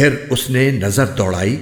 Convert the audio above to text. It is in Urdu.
پھر اس نے نظر دوڑائی